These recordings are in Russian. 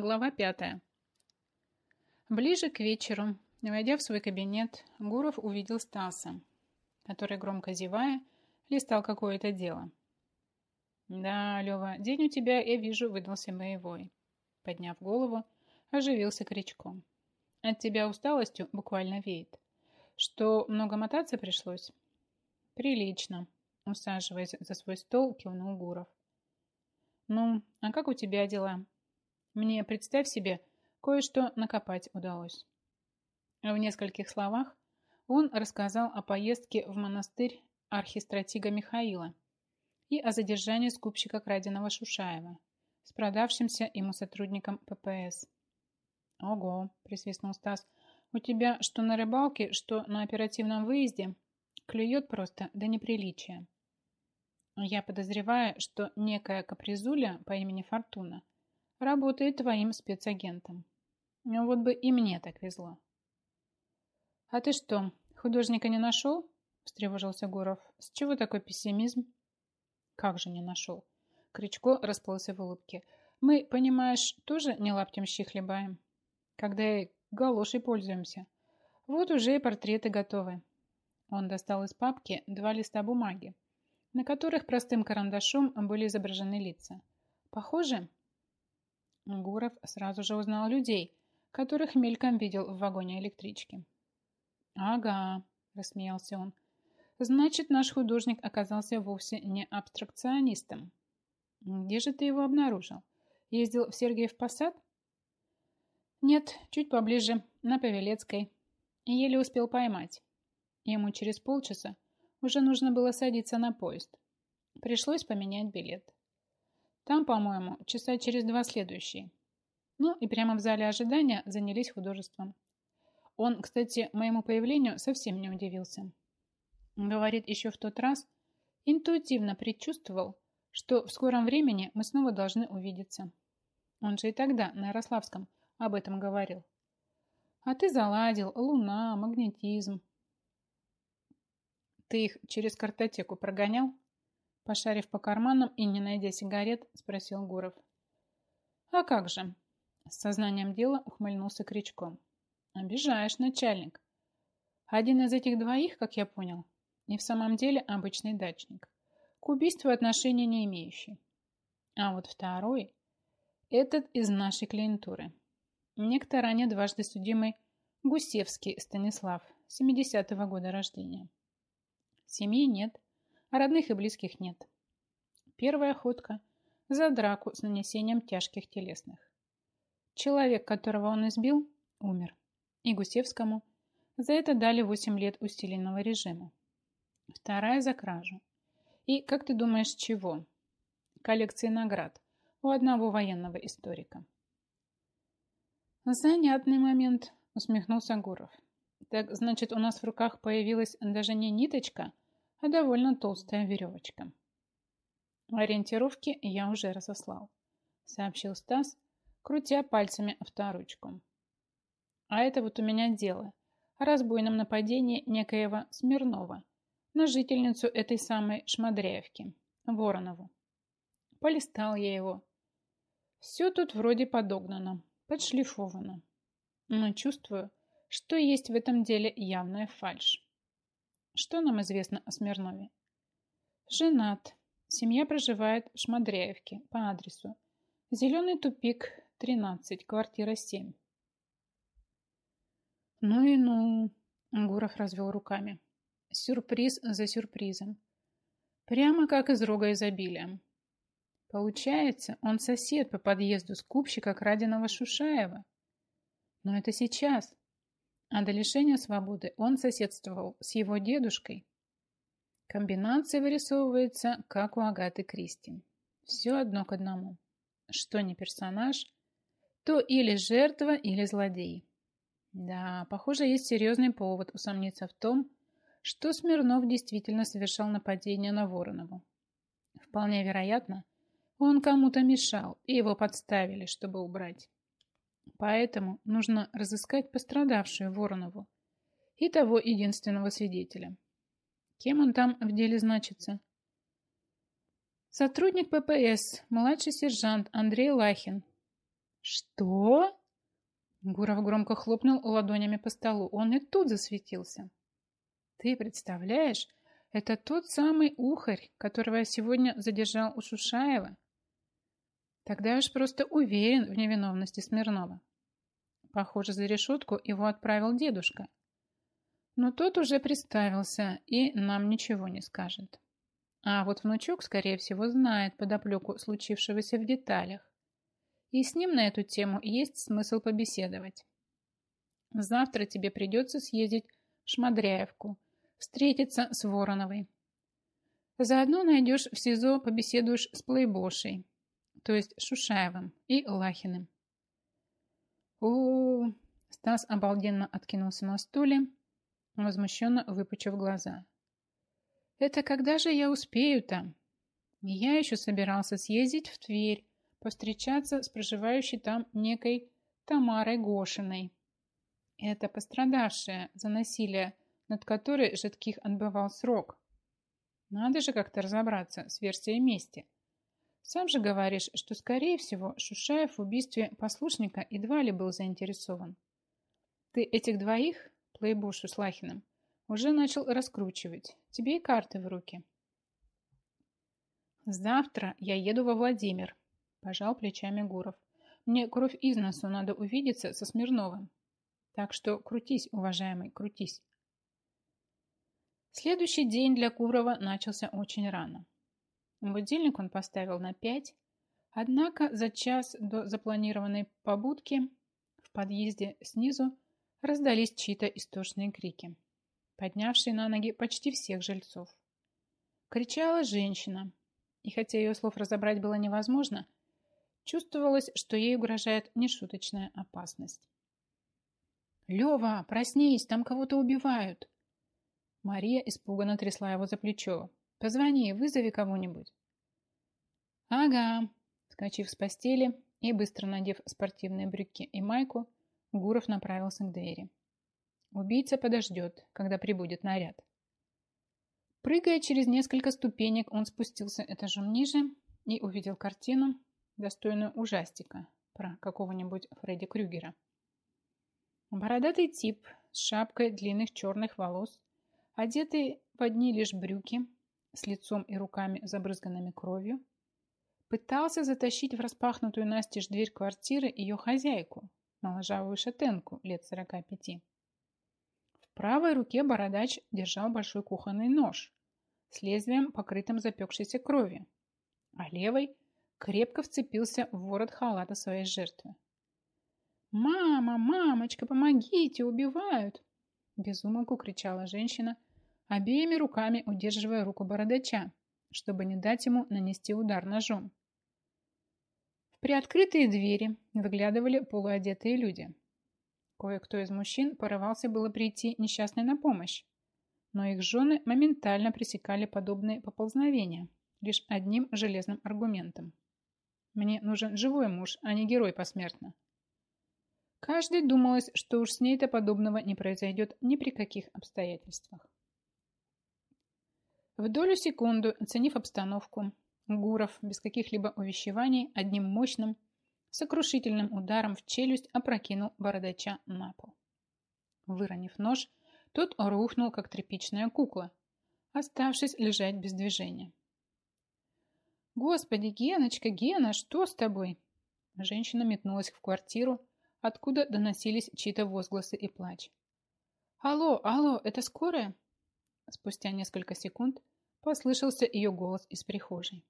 Глава пятая. Ближе к вечеру, войдя в свой кабинет, Гуров увидел Стаса, который, громко зевая, листал какое-то дело. «Да, Лева, день у тебя, я вижу, выдался боевой». Подняв голову, оживился крючком. «От тебя усталостью буквально веет. Что, много мотаться пришлось?» «Прилично», — усаживаясь за свой стол, кивнул Гуров. «Ну, а как у тебя дела?» Мне, представь себе, кое-что накопать удалось. В нескольких словах он рассказал о поездке в монастырь архистратига Михаила и о задержании скупщика краденого Шушаева с продавшимся ему сотрудником ППС. «Ого!» – присвистнул Стас. «У тебя что на рыбалке, что на оперативном выезде клюет просто до неприличия. Я подозреваю, что некая капризуля по имени Фортуна работает твоим спецагентом. Вот бы и мне так везло. А ты что, художника не нашел? Встревожился Гуров. С чего такой пессимизм? Как же не нашел? Кричко расплылся в улыбке. Мы, понимаешь, тоже не лаптем щи хлебаем. Когда и галошей пользуемся. Вот уже и портреты готовы. Он достал из папки два листа бумаги, на которых простым карандашом были изображены лица. Похоже, Гуров сразу же узнал людей, которых мельком видел в вагоне электрички. «Ага», – рассмеялся он. «Значит, наш художник оказался вовсе не абстракционистом. Где же ты его обнаружил? Ездил в Сергиев Посад?» «Нет, чуть поближе, на Павелецкой. Еле успел поймать. Ему через полчаса уже нужно было садиться на поезд. Пришлось поменять билет. Там, по-моему, часа через два следующие. Ну и прямо в зале ожидания занялись художеством. Он, кстати, моему появлению совсем не удивился. Говорит, еще в тот раз интуитивно предчувствовал, что в скором времени мы снова должны увидеться. Он же и тогда на Ярославском об этом говорил. А ты заладил, луна, магнетизм. Ты их через картотеку прогонял? Пошарив по карманам и не найдя сигарет, спросил Гуров. «А как же?» С сознанием дела ухмыльнулся Кричко. «Обижаешь, начальник. Один из этих двоих, как я понял, и в самом деле обычный дачник, к убийству отношения не имеющий. А вот второй – этот из нашей клиентуры. Некто ранее дважды судимый Гусевский Станислав, 70-го года рождения. Семьи нет, родных и близких нет. Первая охотка за драку с нанесением тяжких телесных. Человек, которого он избил, умер. И Гусевскому за это дали 8 лет усиленного режима. Вторая за кражу. И, как ты думаешь, чего? Коллекции наград у одного военного историка. Занятный момент, усмехнулся Гуров. Так, значит, у нас в руках появилась даже не ниточка, а довольно толстая веревочка. Ориентировки я уже разослал, сообщил Стас, крутя пальцами авторучку. А это вот у меня дело о разбойном нападении некоего Смирнова на жительницу этой самой Шмадряевки, Воронову. Полистал я его. Все тут вроде подогнано, подшлифовано. Но чувствую, что есть в этом деле явная фальшь. Что нам известно о Смирнове? Женат. Семья проживает в Шмадряевке по адресу. Зеленый тупик, 13, квартира 7. Ну и ну, Гуров развел руками. Сюрприз за сюрпризом. Прямо как из рога изобилия. Получается, он сосед по подъезду скупщика краденого Шушаева. Но это сейчас. А до лишения свободы он соседствовал с его дедушкой. Комбинация вырисовывается, как у Агаты Кристи. Все одно к одному. Что не персонаж, то или жертва, или злодей. Да, похоже, есть серьезный повод усомниться в том, что Смирнов действительно совершал нападение на Воронову. Вполне вероятно, он кому-то мешал, и его подставили, чтобы убрать. Поэтому нужно разыскать пострадавшую Воронову и того единственного свидетеля. Кем он там в деле значится? Сотрудник ППС, младший сержант Андрей Лахин. Что? Гуров громко хлопнул ладонями по столу. Он и тут засветился. Ты представляешь, это тот самый ухарь, которого я сегодня задержал у Шушаева. Тогда уж просто уверен в невиновности Смирнова. Похоже, за решетку его отправил дедушка. Но тот уже представился и нам ничего не скажет. А вот внучок, скорее всего, знает подоплеку случившегося в деталях. И с ним на эту тему есть смысл побеседовать. Завтра тебе придется съездить в Шмадряевку, встретиться с Вороновой. Заодно найдешь в СИЗО, побеседуешь с Плейбошей, то есть Шушаевым и Лахиным. У, -у, -у Стас обалденно откинулся на стуле, возмущенно выпучив глаза. Это когда же я успею-то? Я еще собирался съездить в Тверь, повстречаться с проживающей там некой Тамарой Гошиной. Это пострадавшая за насилие, над которой Житких отбывал срок. Надо же как-то разобраться с версией мести. Сам же говоришь, что, скорее всего, Шушаев в убийстве послушника едва ли был заинтересован. Ты этих двоих, Плейбушу с Лахиным, уже начал раскручивать. Тебе и карты в руки. Завтра я еду во Владимир, пожал плечами Гуров. Мне кровь из носу надо увидеться со Смирновым. Так что крутись, уважаемый, крутись. Следующий день для Гурова начался очень рано. Будильник он поставил на пять, однако за час до запланированной побудки в подъезде снизу раздались чьи-то истошные крики поднявший на ноги почти всех жильцов. Кричала женщина, и хотя ее слов разобрать было невозможно, чувствовалось, что ей угрожает нешуточная опасность. «Лева, проснись, там кого-то убивают!» Мария испуганно трясла его за плечо. «Позвони, вызови кого-нибудь». «Ага», Скачив с постели и быстро надев спортивные брюки и майку, Гуров направился к двери. Убийца подождет, когда прибудет наряд. Прыгая через несколько ступенек, он спустился этажом ниже и увидел картину, достойную ужастика про какого-нибудь Фредди Крюгера. Бородатый тип с шапкой длинных черных волос, одетый в одни лишь брюки, с лицом и руками забрызганными кровью, пытался затащить в распахнутую настежь дверь квартиры ее хозяйку, моложавую шатенку лет сорока пяти правой руке бородач держал большой кухонный нож с лезвием, покрытым запекшейся кровью, а левой крепко вцепился в ворот халата своей жертвы. «Мама, мамочка, помогите, убивают!» Безумолку кричала женщина, обеими руками удерживая руку бородача, чтобы не дать ему нанести удар ножом. В приоткрытые двери выглядывали полуодетые люди. Кое-кто из мужчин порывался было прийти несчастной на помощь, но их жены моментально пресекали подобные поползновения лишь одним железным аргументом. Мне нужен живой муж, а не герой посмертно. Каждый думалось, что уж с ней-то подобного не произойдет ни при каких обстоятельствах. В долю секунду, оценив обстановку, Гуров без каких-либо увещеваний одним мощным, сокрушительным ударом в челюсть опрокинул бородача на пол. Выронив нож, тот рухнул, как тряпичная кукла, оставшись лежать без движения. «Господи, Геночка, Гена, что с тобой?» Женщина метнулась в квартиру, откуда доносились чьи-то возгласы и плач. «Алло, алло, это скорая?» Спустя несколько секунд послышался ее голос из прихожей.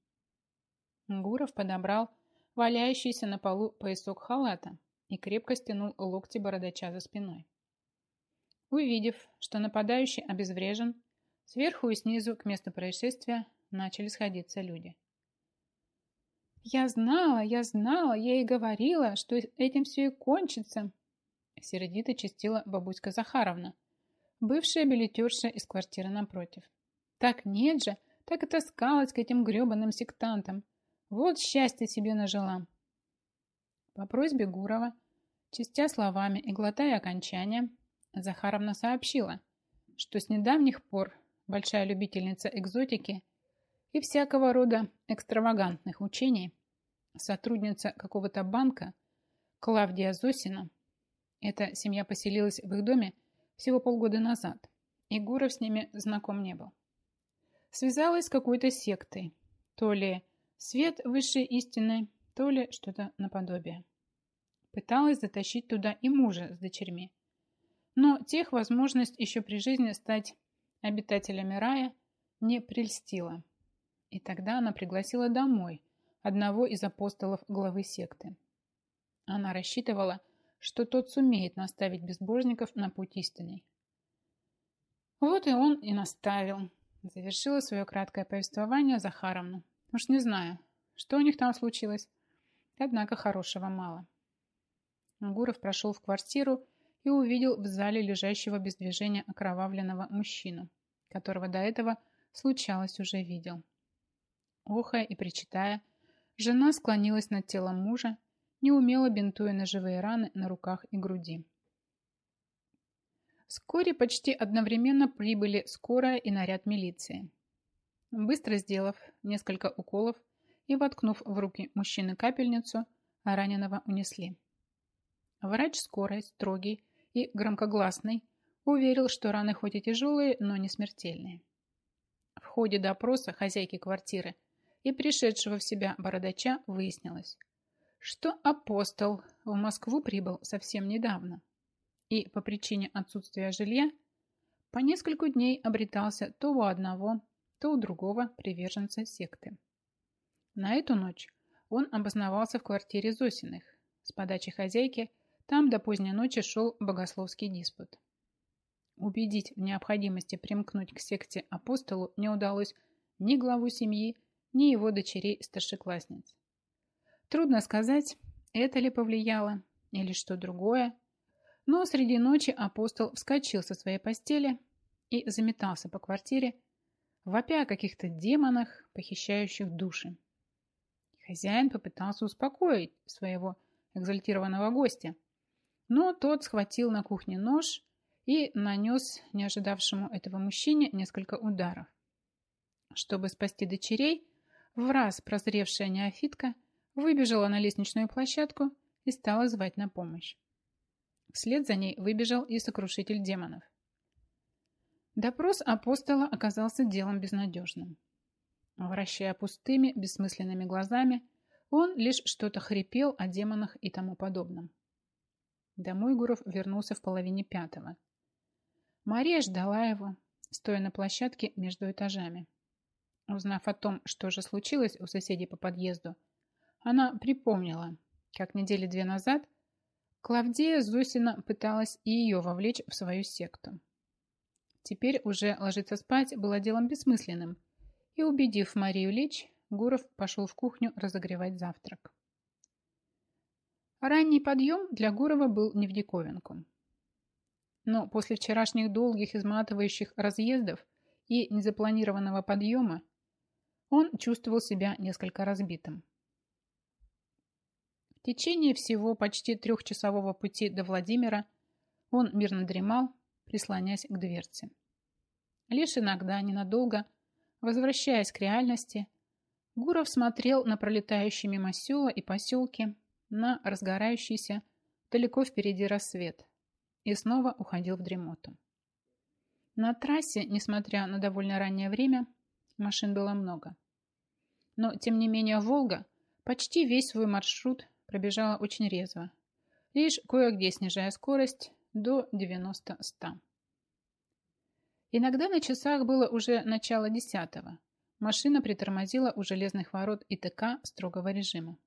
Гуров подобрал валяющийся на полу поясок халата и крепко стянул локти бородача за спиной. Увидев, что нападающий обезврежен, сверху и снизу к месту происшествия начали сходиться люди. «Я знала, я знала, я и говорила, что этим все и кончится!» Сердито чистила бабуська Захаровна, бывшая билетерша из квартиры напротив. «Так нет же, так и таскалась к этим гребаным сектантам. Вот счастье себе нажила. По просьбе Гурова, чистя словами и глотая окончания, Захаровна сообщила, что с недавних пор большая любительница экзотики и всякого рода экстравагантных учений, сотрудница какого-то банка, Клавдия Зосина, эта семья поселилась в их доме всего полгода назад, и Гуров с ними знаком не был. Связалась с какой-то сектой, то ли свет высшей истины, то ли что-то наподобие. Пыталась затащить туда и мужа с дочерьми. Но тех возможность еще при жизни стать обитателями рая не прельстила. И тогда она пригласила домой одного из апостолов главы секты. Она рассчитывала, что тот сумеет наставить безбожников на путь истинный. Вот и он и наставил. Завершила свое краткое повествование Захаровна. Уж не знаю, что у них там случилось. Однако хорошего мало. Гуров прошел в квартиру и увидел в зале лежащего без движения окровавленного мужчину, которого до этого случалось уже видел. Охая и причитая, жена склонилась над телом мужа, неумело бинтуя ножевые раны на руках и груди. Вскоре почти одновременно прибыли скорая и наряд милиции. Быстро сделав несколько уколов и воткнув в руки мужчины капельницу, раненого унесли. Врач скорой, строгий и громкогласный, уверил, что раны хоть и тяжелые, но не смертельные. В ходе допроса хозяйки квартиры и пришедшего в себя бородача выяснилось, что апостол в Москву прибыл совсем недавно и по причине отсутствия жилья по несколько дней обретался то у одного, то у другого приверженца секты. На эту ночь он обосновался в квартире Зосиных. С подачи хозяйки там до поздней ночи шел богословский диспут. Убедить в необходимости примкнуть к секте апостолу не удалось ни главу семьи, ни его дочерей-старшеклассниц. Трудно сказать, это ли повлияло, или что другое, но среди ночи апостол вскочил со своей постели и заметался по квартире, вопя о каких-то демонах, похищающих души. Хозяин попытался успокоить своего экзальтированного гостя, но тот схватил на кухне нож и нанес не ожидавшему этого мужчине несколько ударов. Чтобы спасти дочерей, в раз прозревшая неофитка выбежала на лестничную площадку и стала звать на помощь. Вслед за ней выбежал и сокрушитель демонов. Допрос апостола оказался делом безнадежным. Вращая пустыми, бессмысленными глазами, он лишь что-то хрипел о демонах и тому подобном. Домой Гуров вернулся в половине пятого. Мария ждала его, стоя на площадке между этажами. Узнав о том, что же случилось у соседей по подъезду, она припомнила, как недели две назад Клавдия Зосина пыталась и ее вовлечь в свою секту. Теперь уже ложиться спать было делом бессмысленным, и, убедив Марию лечь, Гуров пошел в кухню разогревать завтрак. Ранний подъем для Гурова был не в диковинку. Но после вчерашних долгих изматывающих разъездов и незапланированного подъема он чувствовал себя несколько разбитым. В течение всего почти трехчасового пути до Владимира он мирно дремал, прислонясь к дверце. Лишь иногда, ненадолго, возвращаясь к реальности, Гуров смотрел на пролетающие мимо села и поселки, на разгорающийся далеко впереди рассвет и снова уходил в дремоту. На трассе, несмотря на довольно раннее время, машин было много. Но, тем не менее, «Волга» почти весь свой маршрут пробежала очень резво, лишь кое-где снижая скорость до 90-100. Иногда на часах было уже начало десятого. Машина притормозила у железных ворот ИТК строгого режима.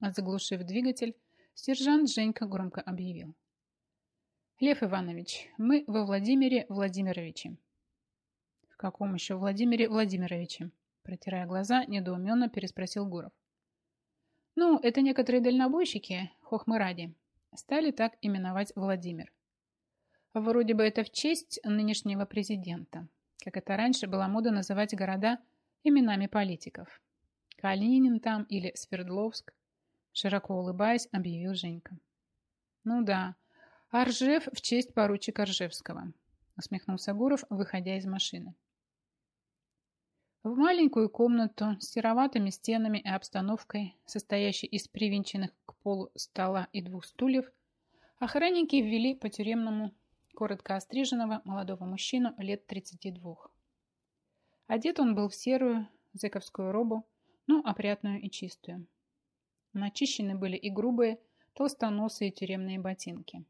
Заглушив двигатель, сержант Женька громко объявил. «Лев Иванович, мы во Владимире Владимировиче». «В каком еще Владимире Владимировиче?» Протирая глаза, недоуменно переспросил Гуров. Ну, это некоторые дальнобойщики, хохмы ради, стали так именовать Владимир. Вроде бы это в честь нынешнего президента, как это раньше была мода называть города именами политиков. Калинин там или Свердловск, широко улыбаясь, объявил Женька. Ну да, Аржев в честь поручика Ржевского, усмехнулся Гуров, выходя из машины. В маленькую комнату с сероватыми стенами и обстановкой, состоящей из привинченных к полу стола и двух стульев, охранники ввели по тюремному коротко остриженного молодого мужчину лет 32. Одет он был в серую зэковскую робу, но опрятную и чистую. Начищены были и грубые, толстоносые тюремные ботинки.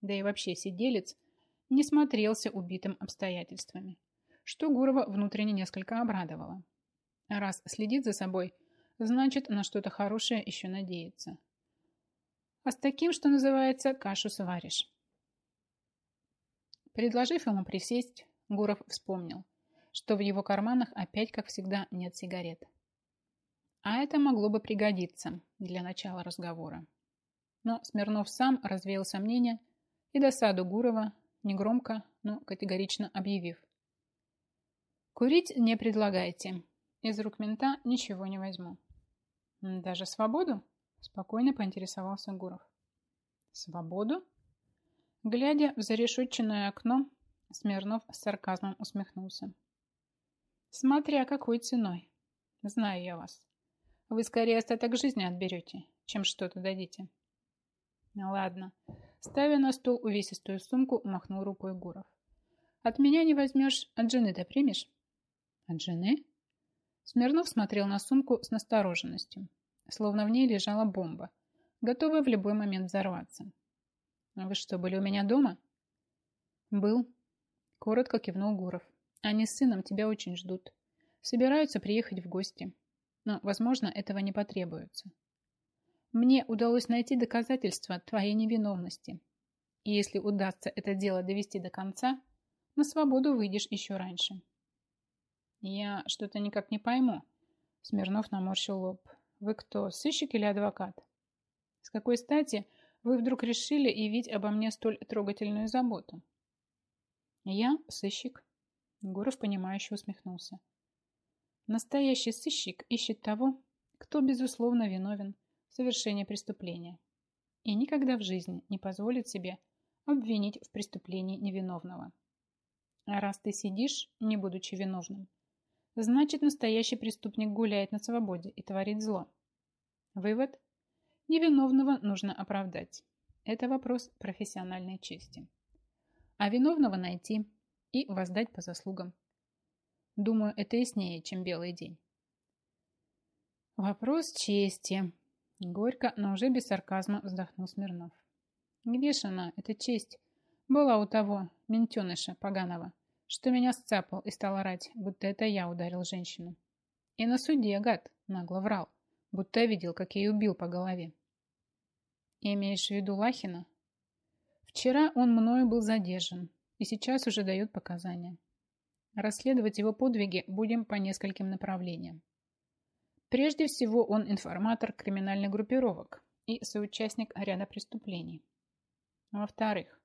Да и вообще сиделец не смотрелся убитым обстоятельствами что Гурова внутренне несколько обрадовало. Раз следит за собой, значит, на что-то хорошее еще надеется. А с таким, что называется, кашу сваришь. Предложив ему присесть, Гуров вспомнил, что в его карманах опять, как всегда, нет сигарет. А это могло бы пригодиться для начала разговора. Но Смирнов сам развеял сомнения и досаду Гурова, негромко, но категорично объявив. Курить не предлагайте. Из рук мента ничего не возьму. Даже свободу? Спокойно поинтересовался Гуров. Свободу? Глядя в зарешетченное окно, Смирнов с сарказмом усмехнулся. Смотря какой ценой. Знаю я вас. Вы скорее остаток жизни отберете, чем что-то дадите. Ладно. Ставя на стол увесистую сумку, махнул рукой Гуров. От меня не возьмешь, от жены-то примешь? От жены? Смирнов смотрел на сумку с настороженностью, словно в ней лежала бомба, готовая в любой момент взорваться. «А вы что, были у меня дома?» «Был», — коротко кивнул Гуров. «Они с сыном тебя очень ждут. Собираются приехать в гости. Но, возможно, этого не потребуется. Мне удалось найти доказательства твоей невиновности. И если удастся это дело довести до конца, на свободу выйдешь еще раньше». «Я что-то никак не пойму». Смирнов наморщил лоб. «Вы кто, сыщик или адвокат? С какой стати вы вдруг решили явить обо мне столь трогательную заботу?» «Я сыщик», — Гуров, понимающе усмехнулся. «Настоящий сыщик ищет того, кто, безусловно, виновен в совершении преступления и никогда в жизни не позволит себе обвинить в преступлении невиновного. А раз ты сидишь, не будучи виновным, Значит, настоящий преступник гуляет на свободе и творит зло. Вывод. Невиновного нужно оправдать. Это вопрос профессиональной чести. А виновного найти и воздать по заслугам. Думаю, это яснее, чем белый день. Вопрос чести. Горько, но уже без сарказма вздохнул Смирнов. Где ж она, эта честь, была у того ментеныша поганого? Что меня сцапал и стал орать, будто это я ударил женщину. И на суде, гад, нагло врал, будто видел, как я убил по голове. Имеешь в виду Лахина? Вчера он мною был задержан и сейчас уже дает показания. Расследовать его подвиги будем по нескольким направлениям. Прежде всего, он информатор криминальных группировок и соучастник ряда преступлений. Во-вторых,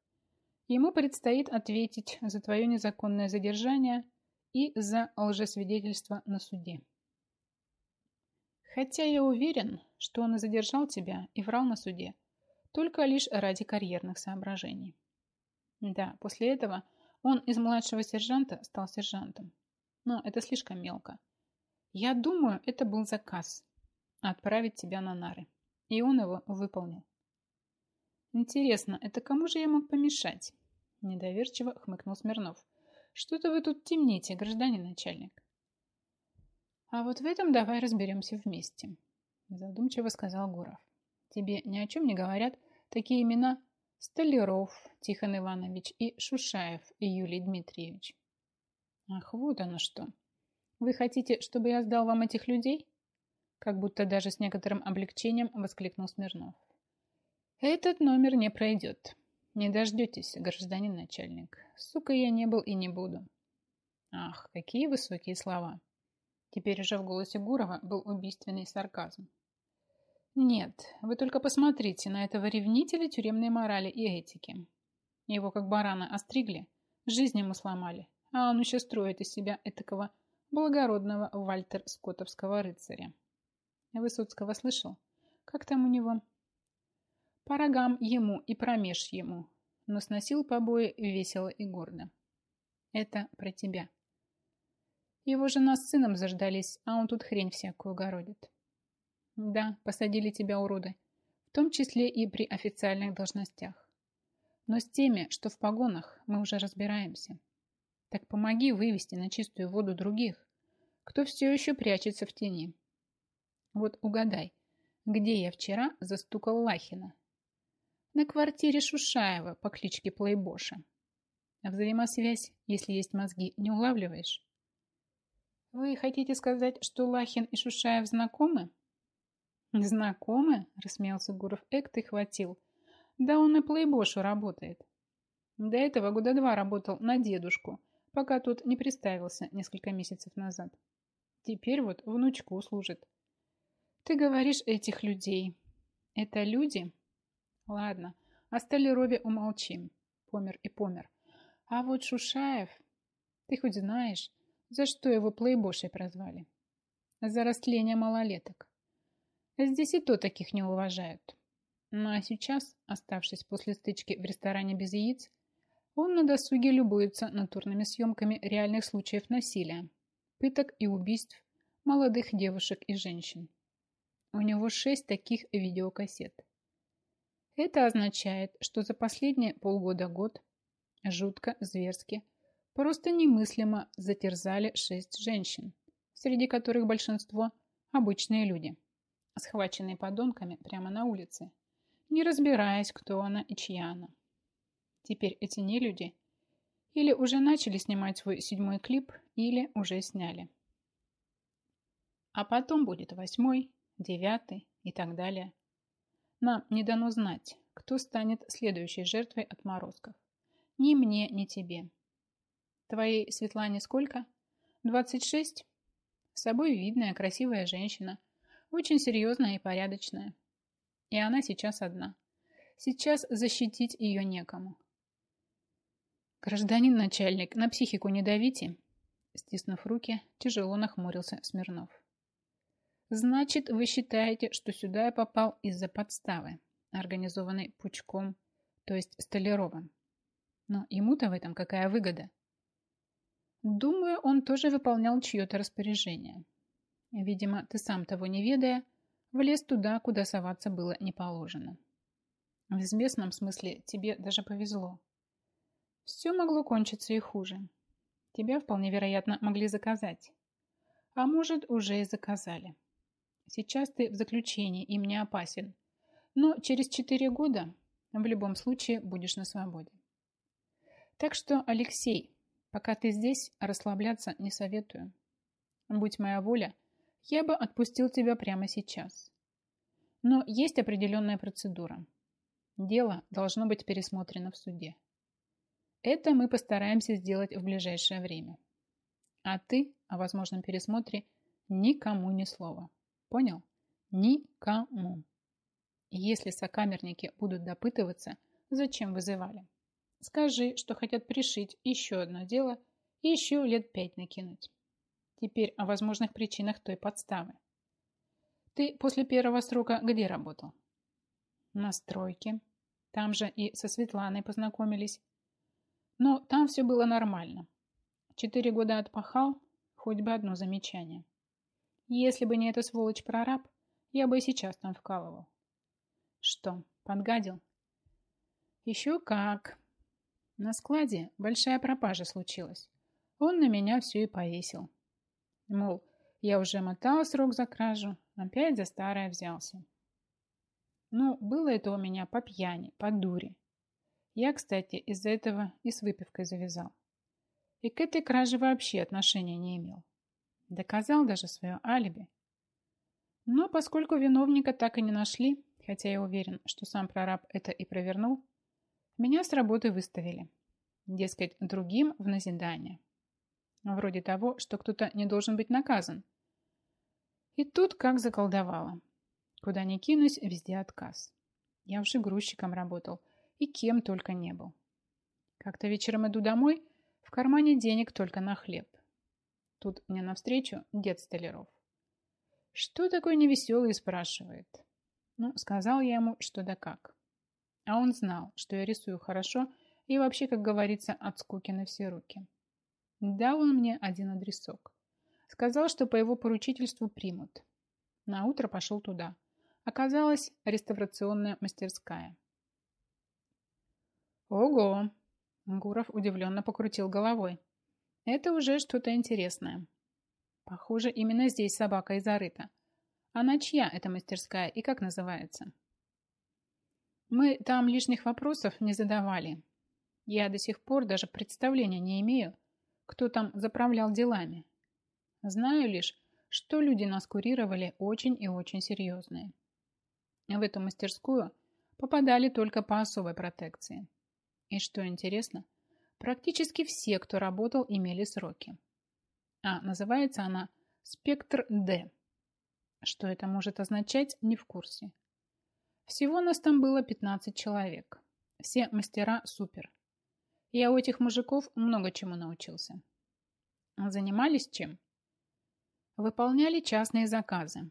Ему предстоит ответить за твое незаконное задержание и за лжесвидетельство на суде. Хотя я уверен, что он и задержал тебя и врал на суде, только лишь ради карьерных соображений. Да, после этого он из младшего сержанта стал сержантом. Но это слишком мелко. Я думаю, это был заказ – отправить тебя на нары. И он его выполнил. Интересно, это кому же я мог помешать? Недоверчиво хмыкнул Смирнов. Что-то вы тут темните, гражданин начальник. А вот в этом давай разберемся вместе. Задумчиво сказал Гуров. Тебе ни о чем не говорят такие имена Столяров Тихон Иванович и Шушаев Юлий Дмитриевич. Ах, вот оно что. Вы хотите, чтобы я сдал вам этих людей? Как будто даже с некоторым облегчением воскликнул Смирнов. Этот номер не пройдет. Не дождетесь, гражданин начальник. Сука я не был и не буду. Ах, какие высокие слова. Теперь уже в голосе Гурова был убийственный сарказм. Нет, вы только посмотрите на этого ревнителя тюремной морали и этики. Его как барана остригли, жизнь ему сломали, а он еще строит из себя этакого благородного Вальтер Скоттовского рыцаря. Высоцкого слышал? Как там у него? По рогам ему и промеж ему, но сносил побои весело и гордо. Это про тебя. Его жена с сыном заждались, а он тут хрень всякую городит. Да, посадили тебя, уроды, в том числе и при официальных должностях. Но с теми, что в погонах, мы уже разбираемся. Так помоги вывести на чистую воду других, кто все еще прячется в тени. Вот угадай, где я вчера застукал Лахина? На квартире Шушаева по кличке Плейбоша. Взаимосвязь, если есть мозги, не улавливаешь? Вы хотите сказать, что Лахин и Шушаев знакомы? Знакомы? Рассмеялся Гуров. Эк, ты хватил. Да он и плейбошу работает. До этого года два работал на дедушку, пока тот не приставился несколько месяцев назад. Теперь вот внучку служит. Ты говоришь этих людей. Это люди? Ладно, о Столярове умолчим. Помер и помер. А вот Шушаев... Ты хоть знаешь, за что его плейбошей прозвали? За растление малолеток. Здесь и то таких не уважают. Ну а сейчас, оставшись после стычки в ресторане без яиц, он на досуге любуется натурными съемками реальных случаев насилия, пыток и убийств молодых девушек и женщин. У него шесть таких видеокассет. Это означает, что за последние полгода-год жутко, зверски – просто немыслимо затерзали шесть женщин, среди которых большинство – обычные люди, схваченные подонками прямо на улице, не разбираясь, кто она и чья она. Теперь эти нелюди или уже начали снимать свой седьмой клип, или уже сняли. А потом будет восьмой, девятый и так далее. Нам не дано знать, кто станет следующей жертвой отморозков. Ни мне, ни тебе. Твоей Светлане сколько? 26? С собой видная, красивая женщина. Очень серьезная и порядочная. И она сейчас одна. Сейчас защитить ее некому. Гражданин начальник, на психику не давите. Стиснув руки, тяжело нахмурился Смирнов. Значит, вы считаете, что сюда я попал из-за подставы, организованной Пучком, то есть Столяровым. Но ему-то в этом какая выгода? Думаю, он тоже выполнял чье-то распоряжение. Видимо, ты сам того не ведая, влез туда, куда соваться было не положено. В известном смысле тебе даже повезло. Все могло кончиться и хуже. Тебя вполне вероятно могли заказать. А может, уже и заказали. Сейчас ты в заключении, им не опасен. Но через четыре года в любом случае будешь на свободе. Так что, Алексей, Пока ты здесь, расслабляться не советую. Будь моя воля, я бы отпустил тебя прямо сейчас. Но есть определенная процедура. Дело должно быть пересмотрено в суде. Это мы постараемся сделать в ближайшее время. А ты о возможном пересмотре никому ни слова. Понял? Никому. Если сокамерники будут допытываться, зачем вызывали, Скажи, что хотят пришить еще одно дело и еще лет пять накинуть. Теперь о возможных причинах той подставы. Ты после первого срока где работал? На стройке. Там же и со Светланой познакомились. Но там все было нормально. Четыре года отпахал, хоть бы одно замечание. Если бы не эта сволочь-прораб, я бы и сейчас там вкалывал. Что, подгадил? Еще как. На складе большая пропажа случилась. Он на меня все и повесил. Мол, я уже мотал срок за кражу, опять за старое взялся. Ну, было это у меня по пьяни, по дуре. Я, кстати, из-за этого и с выпивкой завязал. И к этой краже вообще отношения не имел. Доказал даже свое алиби. Но поскольку виновника так и не нашли, хотя я уверен, что сам прораб это и провернул, меня с работы выставили. Дескать, другим в назидание. Вроде того, что кто-то не должен быть наказан. И тут как заколдовало. Куда ни кинусь, везде отказ. Я уже грузчиком работал и кем только не был. Как-то вечером иду домой, в кармане денег только на хлеб. Тут мне навстречу дед Столяров. Что такое невеселый, спрашивает. Ну, сказал я ему, что да как. А он знал, что я рисую хорошо и вообще, как говорится, от скуки на все руки. Дал он мне один адресок. Сказал, что по его поручительству примут. На утро пошел туда. Оказалась реставрационная мастерская. Ого! Гуров удивленно покрутил головой. Это уже что-то интересное. Похоже, именно здесь собака и зарыта. Она чья эта мастерская и как называется? Мы там лишних вопросов не задавали. Я до сих пор даже представления не имею, кто там заправлял делами. Знаю лишь, что люди нас курировали очень и очень серьезные. В эту мастерскую попадали только по особой протекции. И что интересно, практически все, кто работал, имели сроки. А называется она «Спектр Д». Что это может означать, не в курсе. Всего нас там было 15 человек. Все мастера супер. Я у этих мужиков много чему научился. Занимались чем? Выполняли частные заказы.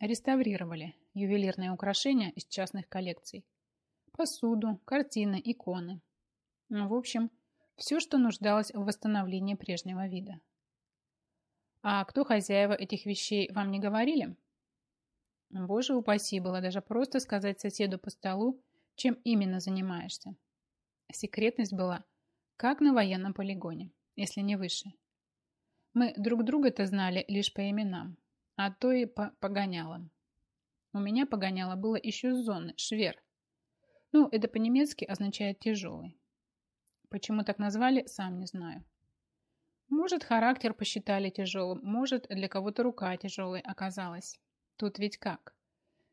Реставрировали ювелирные украшения из частных коллекций. Посуду, картины, иконы. Ну, в общем, все, что нуждалось в восстановлении прежнего вида. А кто хозяева этих вещей, вам не говорили? Боже упаси, было даже просто сказать соседу по столу, чем именно занимаешься. Секретность была, как на военном полигоне, если не выше. Мы друг друга-то знали лишь по именам, а то и по погонялам. У меня погоняло было еще с зоны, швер. Ну, это по-немецки означает тяжелый. Почему так назвали, сам не знаю. Может, характер посчитали тяжелым, может, для кого-то рука тяжелой оказалась. Тут ведь как?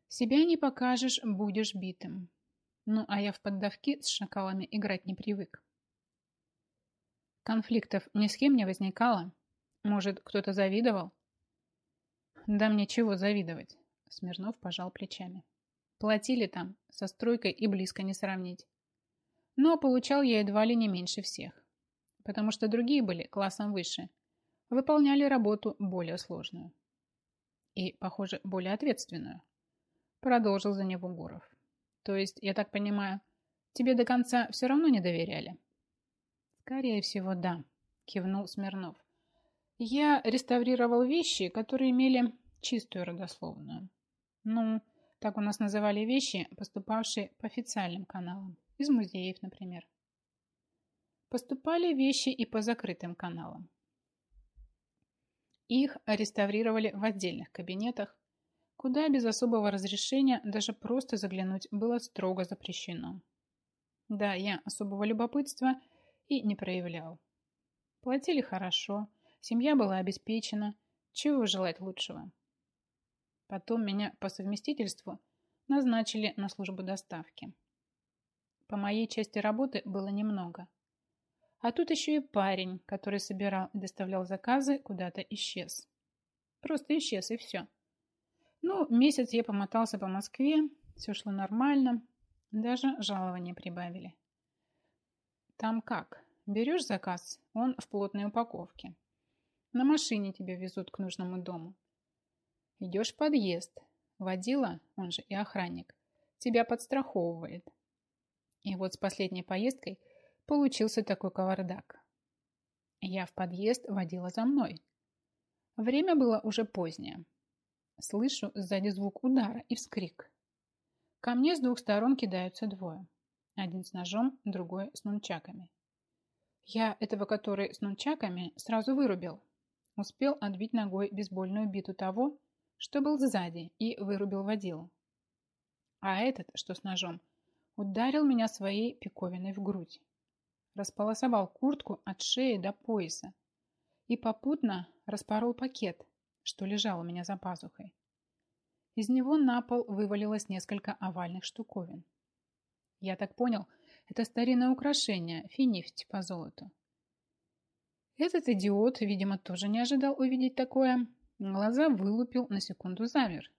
Себя не покажешь, будешь битым. Ну, а я в поддавки с шакалами играть не привык. Конфликтов ни с кем не возникало. Может, кто-то завидовал? Да мне чего завидовать? Смирнов пожал плечами. Платили там, со стройкой и близко не сравнить. Но получал я едва ли не меньше всех. Потому что другие были классом выше. Выполняли работу более сложную. И, похоже, более ответственную. Продолжил за него Гуров. То есть, я так понимаю, тебе до конца все равно не доверяли? Скорее всего, да, кивнул Смирнов. Я реставрировал вещи, которые имели чистую родословную. Ну, так у нас называли вещи, поступавшие по официальным каналам. Из музеев, например. Поступали вещи и по закрытым каналам. Их реставрировали в отдельных кабинетах, куда без особого разрешения даже просто заглянуть было строго запрещено. Да, я особого любопытства и не проявлял. Платили хорошо, семья была обеспечена, чего желать лучшего. Потом меня по совместительству назначили на службу доставки. По моей части работы было немного – а тут еще и парень, который собирал и доставлял заказы, куда-то исчез. Просто исчез, и все. Ну, месяц я помотался по Москве, все шло нормально, даже жалования прибавили. Там как? Берешь заказ, он в плотной упаковке. На машине тебя везут к нужному дому. Идешь в подъезд. Водила, он же и охранник, тебя подстраховывает. И вот с последней поездкой – Получился такой кавардак. Я в подъезд водила за мной. Время было уже позднее. Слышу сзади звук удара и вскрик. Ко мне с двух сторон кидаются двое. Один с ножом, другой с нунчаками. Я этого, который с нунчаками, сразу вырубил. Успел отбить ногой бейсбольную биту того, что был сзади, и вырубил водилу. А этот, что с ножом, ударил меня своей пиковиной в грудь располосовал куртку от шеи до пояса и попутно распорол пакет, что лежал у меня за пазухой. Из него на пол вывалилось несколько овальных штуковин. Я так понял, это старинное украшение, финифть по золоту. Этот идиот, видимо, тоже не ожидал увидеть такое. Глаза вылупил, на секунду замер.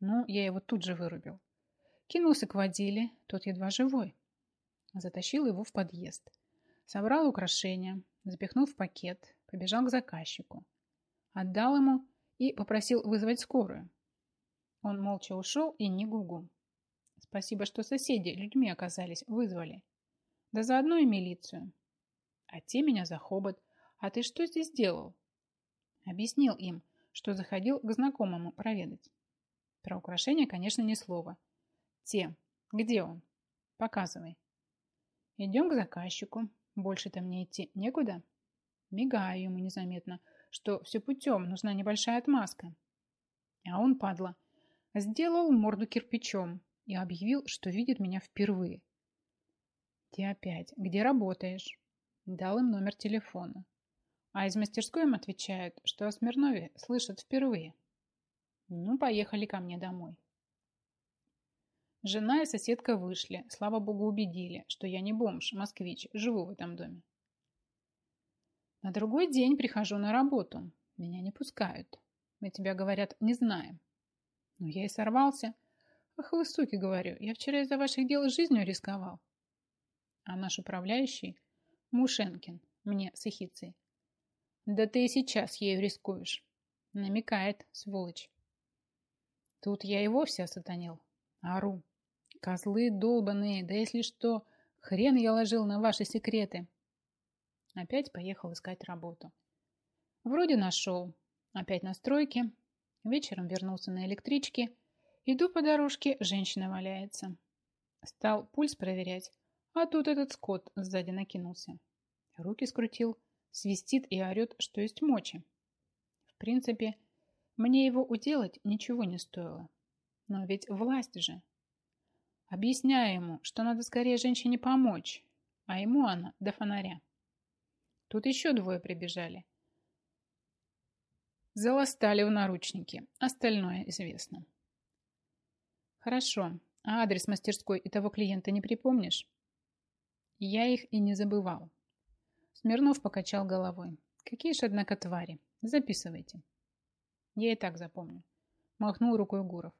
Ну, я его тут же вырубил. Кинулся к водиле, тот едва живой. Затащил его в подъезд. Собрал украшения, запихнул в пакет, побежал к заказчику. Отдал ему и попросил вызвать скорую. Он молча ушел и не гугу. Спасибо, что соседи людьми оказались, вызвали. Да заодно и милицию. А те меня за хобот. А ты что здесь делал? Объяснил им, что заходил к знакомому проведать. Про украшения, конечно, ни слова. Те. Где он? Показывай. Идем к заказчику. Больше-то мне идти некуда. Мигаю ему незаметно, что все путем, нужна небольшая отмазка. А он, падла, сделал морду кирпичом и объявил, что видит меня впервые. Ты опять, где работаешь? Дал им номер телефона. А из мастерской им отвечают, что о Смирнове слышат впервые. Ну, поехали ко мне домой. Жена и соседка вышли, слава богу, убедили, что я не бомж, москвич, живу в этом доме. На другой день прихожу на работу. Меня не пускают. Мы тебя, говорят, не знаем. Ну, я и сорвался. Ах вы, суки, говорю, я вчера из-за ваших дел жизнью рисковал. А наш управляющий, Мушенкин, мне с эхицей. Да ты и сейчас ею рискуешь. Намекает, сволочь. Тут я и вовсе осатанел. Ору. Козлы долбаные, да если что, хрен я ложил на ваши секреты. Опять поехал искать работу. Вроде нашел. Опять на стройке. Вечером вернулся на электричке. Иду по дорожке, женщина валяется. Стал пульс проверять, а тут этот скот сзади накинулся. Руки скрутил, свистит и орет, что есть мочи. В принципе, мне его уделать ничего не стоило. Но ведь власть же. Объясняю ему, что надо скорее женщине помочь, а ему она до фонаря. Тут еще двое прибежали. Заластали в наручники. Остальное известно. Хорошо. А адрес мастерской и того клиента не припомнишь? Я их и не забывал. Смирнов покачал головой. Какие ж, однако, твари. Записывайте. Я и так запомню. Махнул рукой Гуров.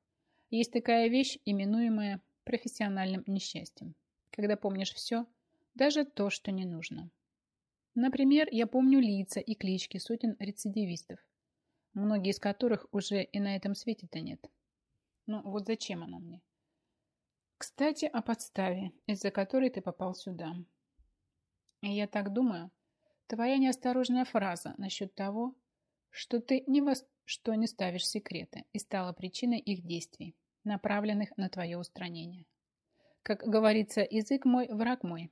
Есть такая вещь, именуемая профессиональным несчастьем. Когда помнишь все, даже то, что не нужно. Например, я помню лица и клички сотен рецидивистов, многие из которых уже и на этом свете-то нет. Ну вот зачем она мне? Кстати, о подставе, из-за которой ты попал сюда. И я так думаю, твоя неосторожная фраза насчет того, что ты ни во что не ставишь секреты и стала причиной их действий, направленных на твое устранение. Как говорится, язык мой, враг мой.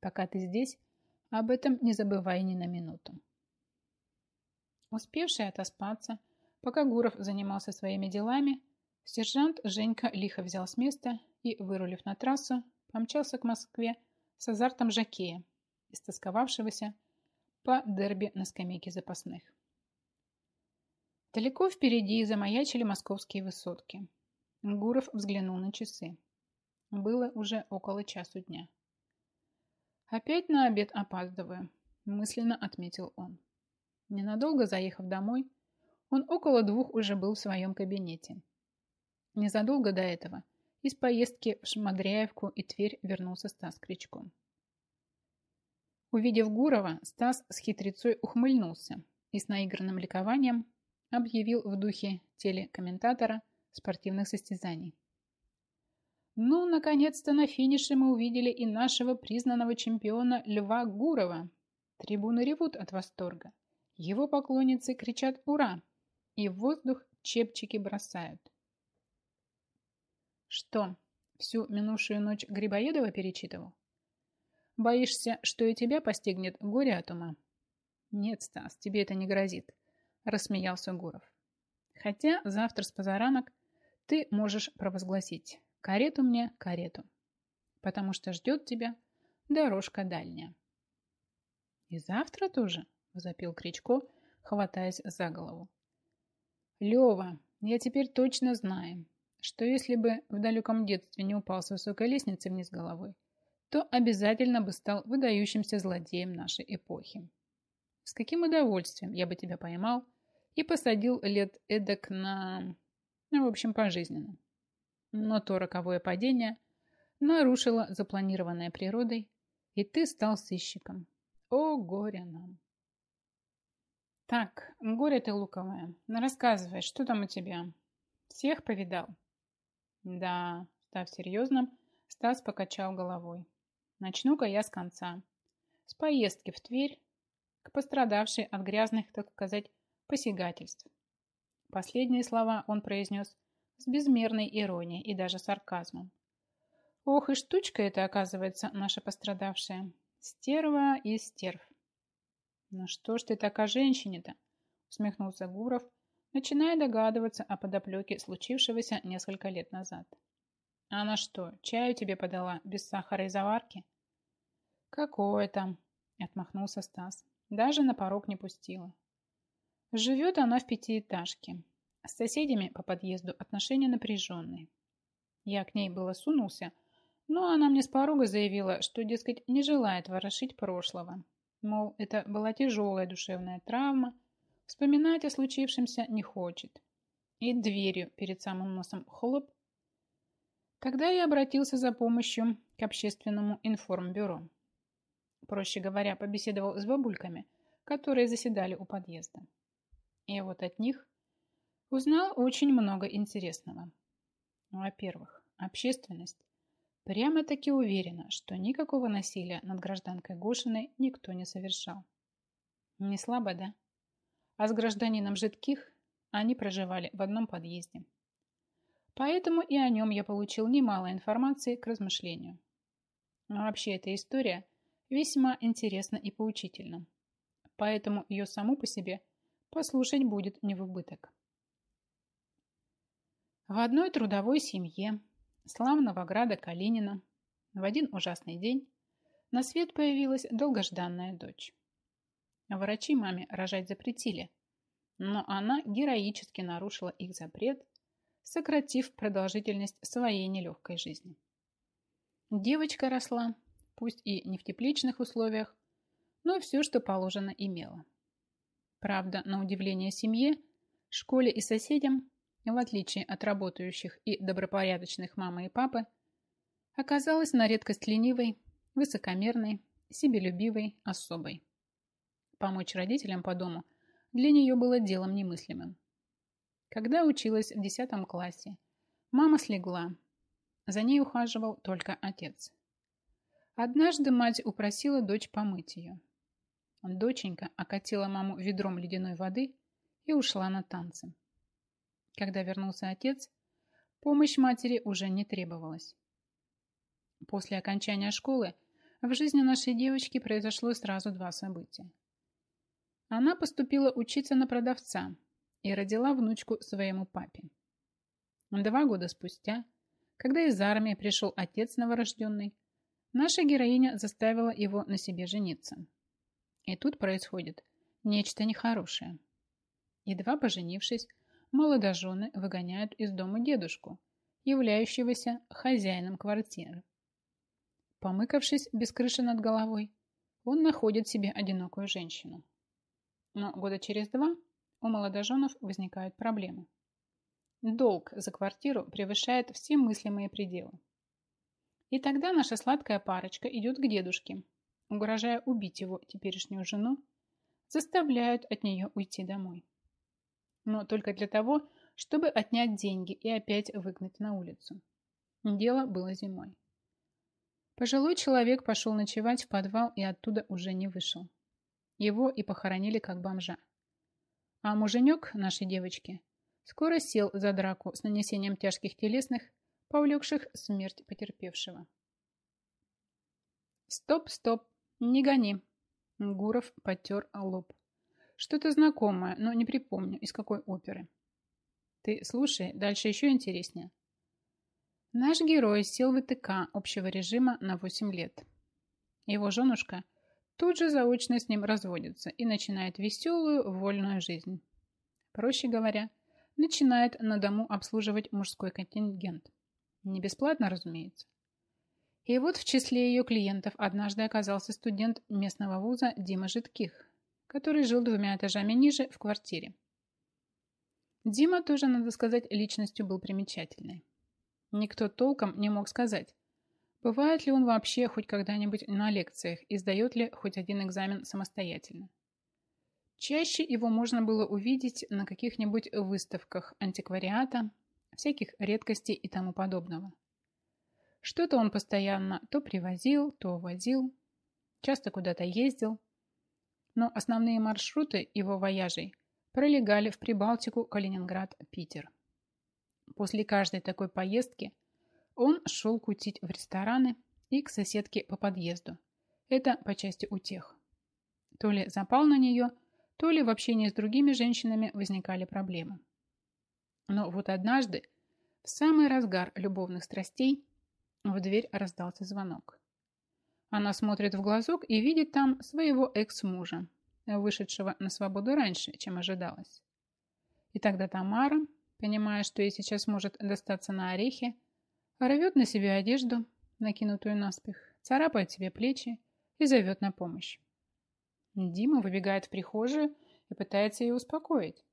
Пока ты здесь, об этом не забывай ни на минуту. Успевший отоспаться, пока Гуров занимался своими делами, сержант Женька лихо взял с места и, вырулив на трассу, помчался к Москве с азартом жакея, истосковавшегося по дерби на скамейке запасных. Далеко впереди замаячили московские высотки. Гуров взглянул на часы. Было уже около часу дня. «Опять на обед опаздываю», – мысленно отметил он. Ненадолго заехав домой, он около двух уже был в своем кабинете. Незадолго до этого из поездки в Шмадряевку и Тверь вернулся Стас Кричко. Увидев Гурова, Стас с хитрецой ухмыльнулся и с наигранным ликованием объявил в духе телекомментатора спортивных состязаний. Ну, наконец-то на финише мы увидели и нашего признанного чемпиона Льва Гурова. Трибуны ревут от восторга. Его поклонницы кричат «Ура!» и в воздух чепчики бросают. Что, всю минувшую ночь Грибоедова перечитывал? Боишься, что и тебя постигнет горе от ума? Нет, Стас, тебе это не грозит, рассмеялся Гуров. Хотя завтра с позаранок ты можешь провозгласить Карету мне, карету. Потому что ждет тебя дорожка дальняя. И завтра тоже, возопил Кричко, хватаясь за голову. Лева, я теперь точно знаю, что если бы в далеком детстве не упал с высокой лестницы вниз головой, то обязательно бы стал выдающимся злодеем нашей эпохи. С каким удовольствием я бы тебя поймал и посадил лет эдак на... В общем, пожизненно но то роковое падение нарушило запланированное природой, и ты стал сыщиком. О, горе нам! Так, горе ты луковое, рассказывай, что там у тебя? Всех повидал? Да, став серьезным, Стас покачал головой. Начну-ка я с конца. С поездки в Тверь к пострадавшей от грязных, так сказать, посягательств. Последние слова он произнес с безмерной иронией и даже сарказмом. Ох, и штучка это, оказывается, наша пострадавшая. Стерва и стерв. Ну что ж ты так о женщине-то? Усмехнулся Гуров, начиная догадываться о подоплеке случившегося несколько лет назад. Она что, чаю тебе подала без сахара и заварки? Какое там, отмахнулся Стас. Даже на порог не пустила. Живет она в пятиэтажке. С соседями по подъезду отношения напряженные. Я к ней было сунулся, но она мне с порога заявила, что, дескать, не желает ворошить прошлого. Мол, это была тяжелая душевная травма, вспоминать о случившемся не хочет. И дверью перед самым носом хлоп. Тогда я обратился за помощью к общественному информбюро. Проще говоря, побеседовал с бабульками, которые заседали у подъезда. И вот от них узнал очень много интересного. Во-первых, общественность прямо-таки уверена, что никакого насилия над гражданкой Гошиной никто не совершал. Не слабо, да? А с гражданином Житких они проживали в одном подъезде. Поэтому и о нем я получил немало информации к размышлению. Но вообще эта история весьма интересна и поучительна. Поэтому ее саму по себе – послушать будет не в убыток. В одной трудовой семье славного града Калинина в один ужасный день на свет появилась долгожданная дочь. Врачи маме рожать запретили, но она героически нарушила их запрет, сократив продолжительность своей нелегкой жизни. Девочка росла, пусть и не в тепличных условиях, но все, что положено, имела. Правда, на удивление семье, школе и соседям, в отличие от работающих и добропорядочных мамы и папы, оказалась на редкость ленивой, высокомерной, себелюбивой особой. Помочь родителям по дому для нее было делом немыслимым. Когда училась в 10 классе, мама слегла. За ней ухаживал только отец. Однажды мать упросила дочь помыть ее. Доченька окатила маму ведром ледяной воды и ушла на танцы. Когда вернулся отец, помощь матери уже не требовалась. После окончания школы в жизни нашей девочки произошло сразу два события. Она поступила учиться на продавца и родила внучку своему папе. Два года спустя, когда из армии пришел отец новорожденный, наша героиня заставила его на себе жениться. И тут происходит нечто нехорошее. Едва поженившись, молодожены выгоняют из дома дедушку, являющегося хозяином квартиры. Помыкавшись без крыши над головой, он находит себе одинокую женщину. Но года через два у молодоженов возникают проблемы. Долг за квартиру превышает все мыслимые пределы. И тогда наша сладкая парочка идет к дедушке угрожая убить его теперешнюю жену, заставляют от нее уйти домой. Но только для того, чтобы отнять деньги и опять выгнать на улицу. Дело было зимой. Пожилой человек пошел ночевать в подвал и оттуда уже не вышел. Его и похоронили как бомжа. А муженек нашей девочки скоро сел за драку с нанесением тяжких телесных, повлекших смерть потерпевшего. Стоп, стоп, «Не гони!» Гуров потер лоб. «Что-то знакомое, но не припомню, из какой оперы». «Ты слушай, дальше еще интереснее». Наш герой сел в ИТК общего режима на 8 лет. Его женушка тут же заочно с ним разводится и начинает веселую, вольную жизнь. Проще говоря, начинает на дому обслуживать мужской контингент. Не бесплатно, разумеется. И вот в числе ее клиентов однажды оказался студент местного вуза Дима Житких, который жил двумя этажами ниже в квартире. Дима тоже, надо сказать, личностью был примечательной. Никто толком не мог сказать, бывает ли он вообще хоть когда-нибудь на лекциях и сдает ли хоть один экзамен самостоятельно. Чаще его можно было увидеть на каких-нибудь выставках антиквариата, всяких редкостей и тому подобного. Что-то он постоянно то привозил, то увозил, часто куда-то ездил. Но основные маршруты его вояжей пролегали в Прибалтику, Калининград, Питер. После каждой такой поездки он шел кутить в рестораны и к соседке по подъезду. Это по части утех. То ли запал на нее, то ли в общении с другими женщинами возникали проблемы. Но вот однажды, в самый разгар любовных страстей, в дверь раздался звонок. Она смотрит в глазок и видит там своего экс-мужа, вышедшего на свободу раньше, чем ожидалось. И тогда Тамара, понимая, что ей сейчас может достаться на орехи, рвет на себе одежду, накинутую наспех, царапает себе плечи и зовет на помощь. Дима выбегает в прихожую и пытается ее успокоить.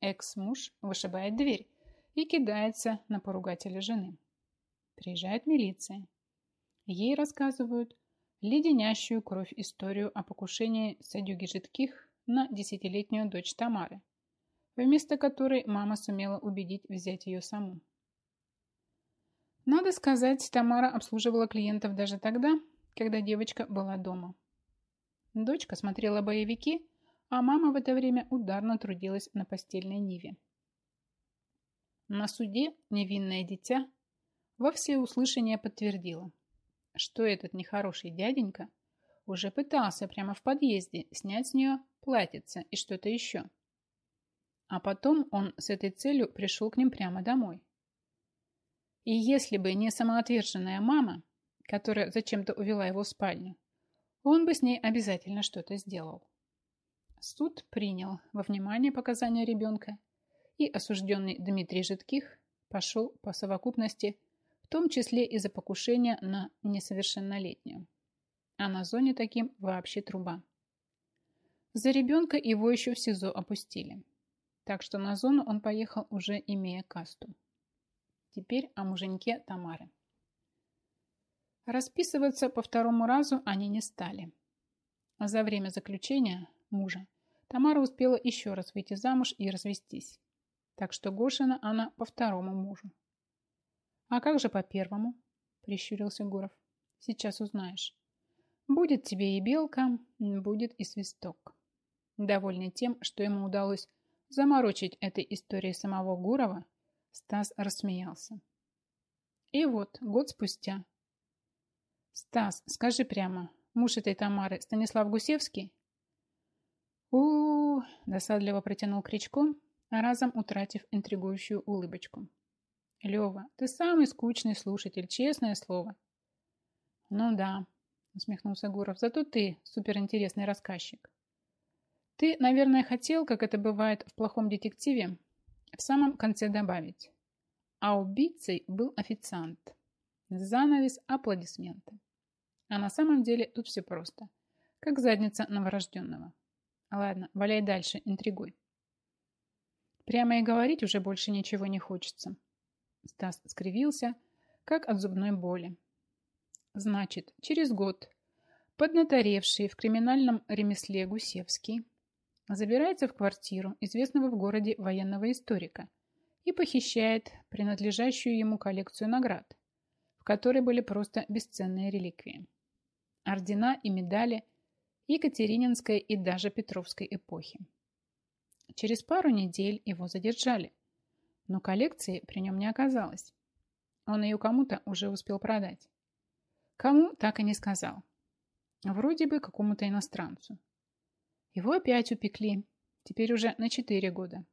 Экс-муж вышибает дверь и кидается на поругателя жены. Приезжает милиция. Ей рассказывают леденящую кровь историю о покушении Садюги Житких на десятилетнюю дочь Тамары, вместо которой мама сумела убедить взять ее саму. Надо сказать, Тамара обслуживала клиентов даже тогда, когда девочка была дома. Дочка смотрела боевики, а мама в это время ударно трудилась на постельной ниве. На суде невинное дитя во всеуслышание подтвердило, что этот нехороший дяденька уже пытался прямо в подъезде снять с нее платьице и что-то еще. А потом он с этой целью пришел к ним прямо домой. И если бы не самоотверженная мама, которая зачем-то увела его в спальню, он бы с ней обязательно что-то сделал. Суд принял во внимание показания ребенка, и осужденный Дмитрий Житких пошел по совокупности том числе и за покушение на несовершеннолетнюю. А на зоне таким вообще труба. За ребенка его еще в СИЗО опустили. Так что на зону он поехал уже имея касту. Теперь о муженьке Тамары. Расписываться по второму разу они не стали. За время заключения мужа Тамара успела еще раз выйти замуж и развестись. Так что Гошина она по второму мужу. «А как же по первому?» – прищурился Гуров. «Сейчас узнаешь. Будет тебе и белка, будет и свисток». Довольный тем, что ему удалось заморочить этой историей самого Гурова, Стас рассмеялся. И вот, год спустя. «Стас, скажи прямо, муж этой Тамары Станислав Гусевский?» у, досадливо протянул Кричко, разом утратив интригующую улыбочку. Лева, ты самый скучный слушатель, честное слово. Ну да, усмехнулся Гуров, зато ты суперинтересный рассказчик. Ты, наверное, хотел, как это бывает в плохом детективе, в самом конце добавить. А убийцей был официант. Занавес аплодисменты. А на самом деле тут все просто. Как задница новорожденного. Ладно, валяй дальше, интригуй. Прямо и говорить уже больше ничего не хочется. Стас скривился, как от зубной боли. Значит, через год поднаторевший в криминальном ремесле Гусевский забирается в квартиру известного в городе военного историка и похищает принадлежащую ему коллекцию наград, в которой были просто бесценные реликвии. Ордена и медали Екатерининской и даже Петровской эпохи. Через пару недель его задержали, но коллекции при нем не оказалось. Он ее кому-то уже успел продать. Кому, так и не сказал. Вроде бы какому-то иностранцу. Его опять упекли, теперь уже на 4 года.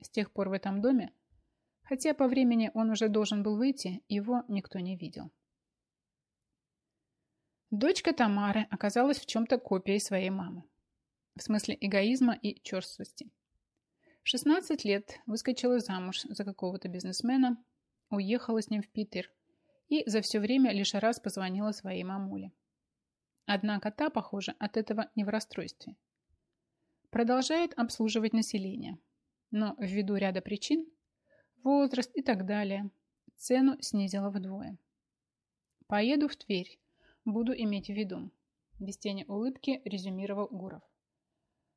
С тех пор в этом доме, хотя по времени он уже должен был выйти, его никто не видел. Дочка Тамары оказалась в чем-то копией своей мамы. В смысле эгоизма и черствости. В 16 лет выскочила замуж за какого-то бизнесмена, уехала с ним в Питер и за все время лишь раз позвонила своей мамуле. Однако та, похоже, от этого не в расстройстве. Продолжает обслуживать население, но ввиду ряда причин, возраст и так далее, цену снизила вдвое. Поеду в Тверь, буду иметь в виду. Без тени улыбки резюмировал Гуров.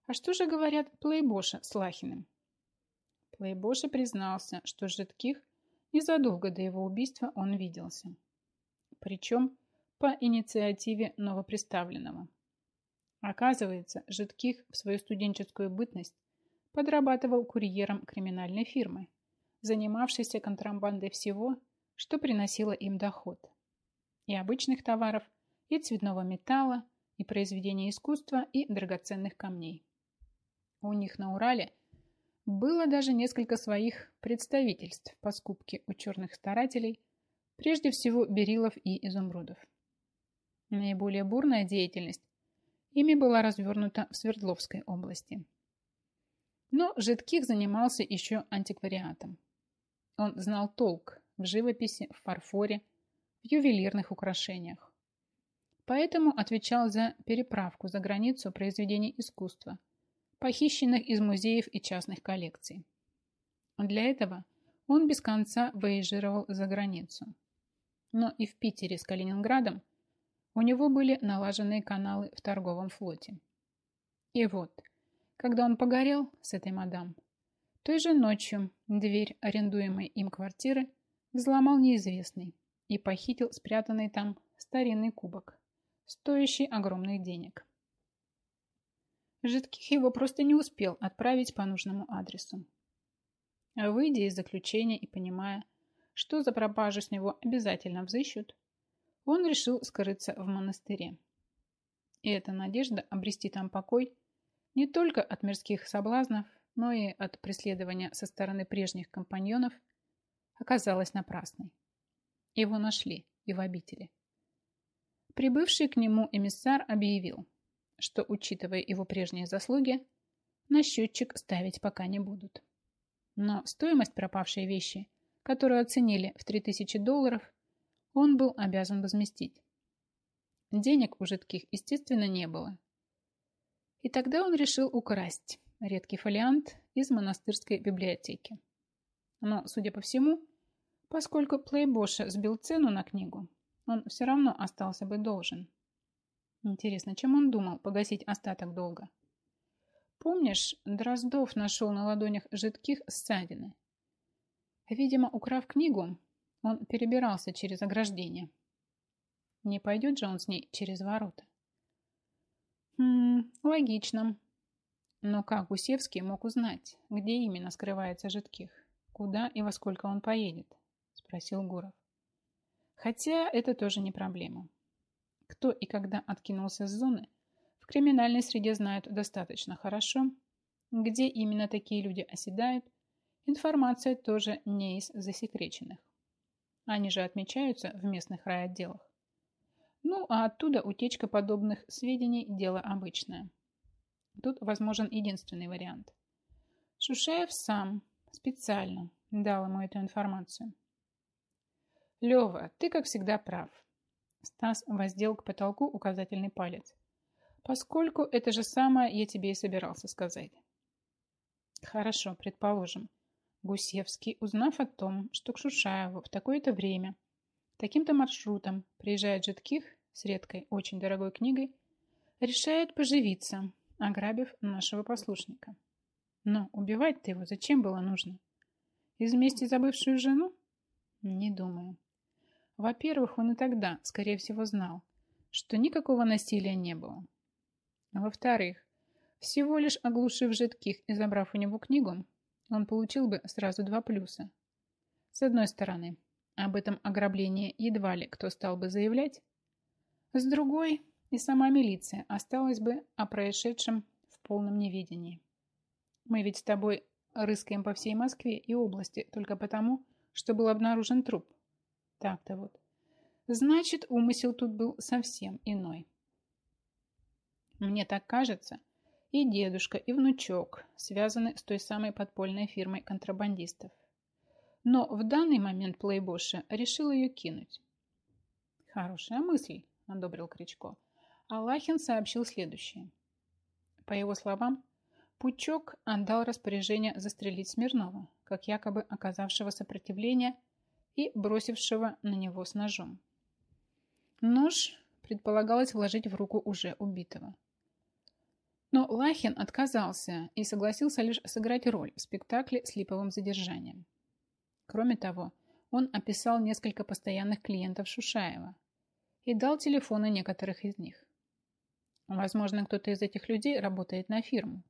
А что же говорят плейбоши с Лахиным? Плейбоша признался, что Житких незадолго до его убийства он виделся. Причем по инициативе новоприставленного. Оказывается, Житких в свою студенческую бытность подрабатывал курьером криминальной фирмы, занимавшейся контрабандой всего, что приносило им доход. И обычных товаров, и цветного металла, и произведений искусства, и драгоценных камней. У них на Урале было даже несколько своих представительств по скупке у черных старателей, прежде всего берилов и изумрудов. Наиболее бурная деятельность ими была развернута в Свердловской области. Но Житких занимался еще антиквариатом. Он знал толк в живописи, в фарфоре, в ювелирных украшениях. Поэтому отвечал за переправку за границу произведений искусства, похищенных из музеев и частных коллекций. Для этого он без конца выезжировал за границу. Но и в Питере с Калининградом у него были налаженные каналы в торговом флоте. И вот, когда он погорел с этой мадам, той же ночью дверь арендуемой им квартиры взломал неизвестный и похитил спрятанный там старинный кубок, стоящий огромных денег. Житких его просто не успел отправить по нужному адресу. Выйдя из заключения и понимая, что за пропажу с него обязательно взыщут, он решил скрыться в монастыре. И эта надежда обрести там покой не только от мирских соблазнов, но и от преследования со стороны прежних компаньонов оказалась напрасной. Его нашли и в обители. Прибывший к нему эмиссар объявил, что, учитывая его прежние заслуги, на счетчик ставить пока не будут. Но стоимость пропавшей вещи, которую оценили в 3000 долларов, он был обязан возместить. Денег у жидких, естественно, не было. И тогда он решил украсть редкий фолиант из монастырской библиотеки. Но, судя по всему, поскольку Плейбоша сбил цену на книгу, он все равно остался бы должен. Интересно, чем он думал погасить остаток долга? Помнишь, Дроздов нашел на ладонях жидких ссадины? Видимо, украв книгу, он перебирался через ограждение. Не пойдет же он с ней через ворота? Хм, логично. Но как Гусевский мог узнать, где именно скрывается Житких? Куда и во сколько он поедет? Спросил Гуров. Хотя это тоже не проблема. Кто и когда откинулся с зоны, в криминальной среде знают достаточно хорошо. Где именно такие люди оседают, информация тоже не из засекреченных. Они же отмечаются в местных райотделах. Ну, а оттуда утечка подобных сведений – дело обычное. Тут возможен единственный вариант. Шушаев сам специально дал ему эту информацию. Лева, ты, как всегда, прав. Стас воздел к потолку указательный палец. Поскольку это же самое я тебе и собирался сказать. Хорошо, предположим. Гусевский, узнав о том, что к Шушаеву в такое-то время таким-то маршрутом приезжает Житких с редкой, очень дорогой книгой, решает поживиться, ограбив нашего послушника. Но убивать-то его зачем было нужно? Из мести за бывшую жену? Не думаю. Во-первых, он и тогда, скорее всего, знал, что никакого насилия не было. Во-вторых, всего лишь оглушив жидких и забрав у него книгу, он получил бы сразу два плюса. С одной стороны, об этом ограблении едва ли кто стал бы заявлять. С другой, и сама милиция осталась бы о происшедшем в полном неведении. Мы ведь с тобой рыскаем по всей Москве и области только потому, что был обнаружен труп. Так-то вот. Значит, умысел тут был совсем иной. Мне так кажется, и дедушка, и внучок связаны с той самой подпольной фирмой контрабандистов. Но в данный момент Плейбоша решил ее кинуть. «Хорошая мысль», – одобрил Кричко. Аллахин сообщил следующее. По его словам, Пучок отдал распоряжение застрелить Смирнова, как якобы оказавшего сопротивление и бросившего на него с ножом. Нож предполагалось вложить в руку уже убитого. Но Лахин отказался и согласился лишь сыграть роль в спектакле с липовым задержанием. Кроме того, он описал несколько постоянных клиентов Шушаева и дал телефоны некоторых из них. Возможно, кто-то из этих людей работает на фирму.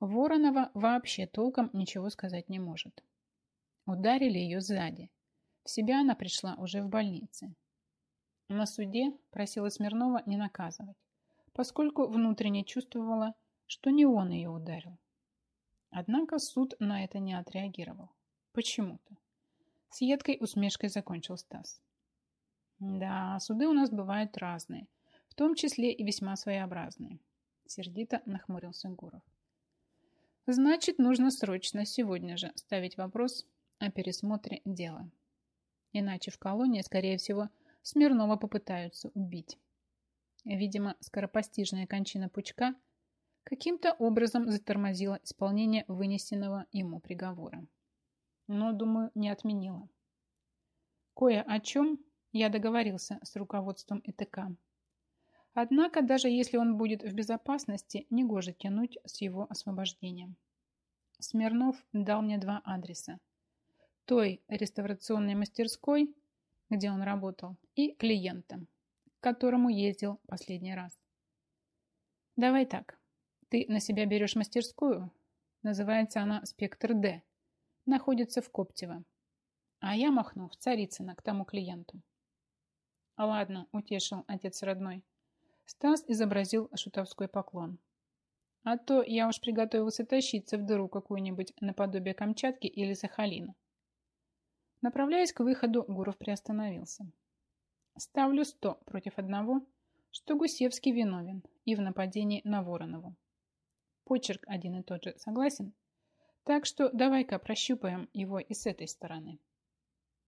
Воронова вообще толком ничего сказать не может. Ударили ее сзади. В себя она пришла уже в больнице. На суде просила Смирнова не наказывать, поскольку внутренне чувствовала, что не он ее ударил. Однако суд на это не отреагировал. Почему-то. С едкой усмешкой закончил Стас. Да, суды у нас бывают разные, в том числе и весьма своеобразные. Сердито нахмурился Гуров. Значит, нужно срочно сегодня же ставить вопрос о пересмотре дела. Иначе в колонии, скорее всего, Смирнова попытаются убить. Видимо, скоропостижная кончина Пучка каким-то образом затормозила исполнение вынесенного ему приговора. Но, думаю, не отменила. Кое о чем я договорился с руководством ИТК. Однако, даже если он будет в безопасности, не гоже тянуть с его освобождением. Смирнов дал мне два адреса. Той реставрационной мастерской, где он работал, и клиента, к которому ездил последний раз. Давай так. Ты на себя берешь мастерскую. Называется она «Спектр Д». Находится в Коптево. А я махну в Царицыно к тому клиенту. Ладно, утешил отец родной. Стас изобразил шутовской поклон. А то я уж приготовился тащиться в дыру какую-нибудь наподобие Камчатки или Сахалина. Направляясь к выходу, Гуров приостановился. Ставлю сто против одного, что Гусевский виновен и в нападении на Воронову. Почерк один и тот же, согласен? Так что давай-ка прощупаем его и с этой стороны.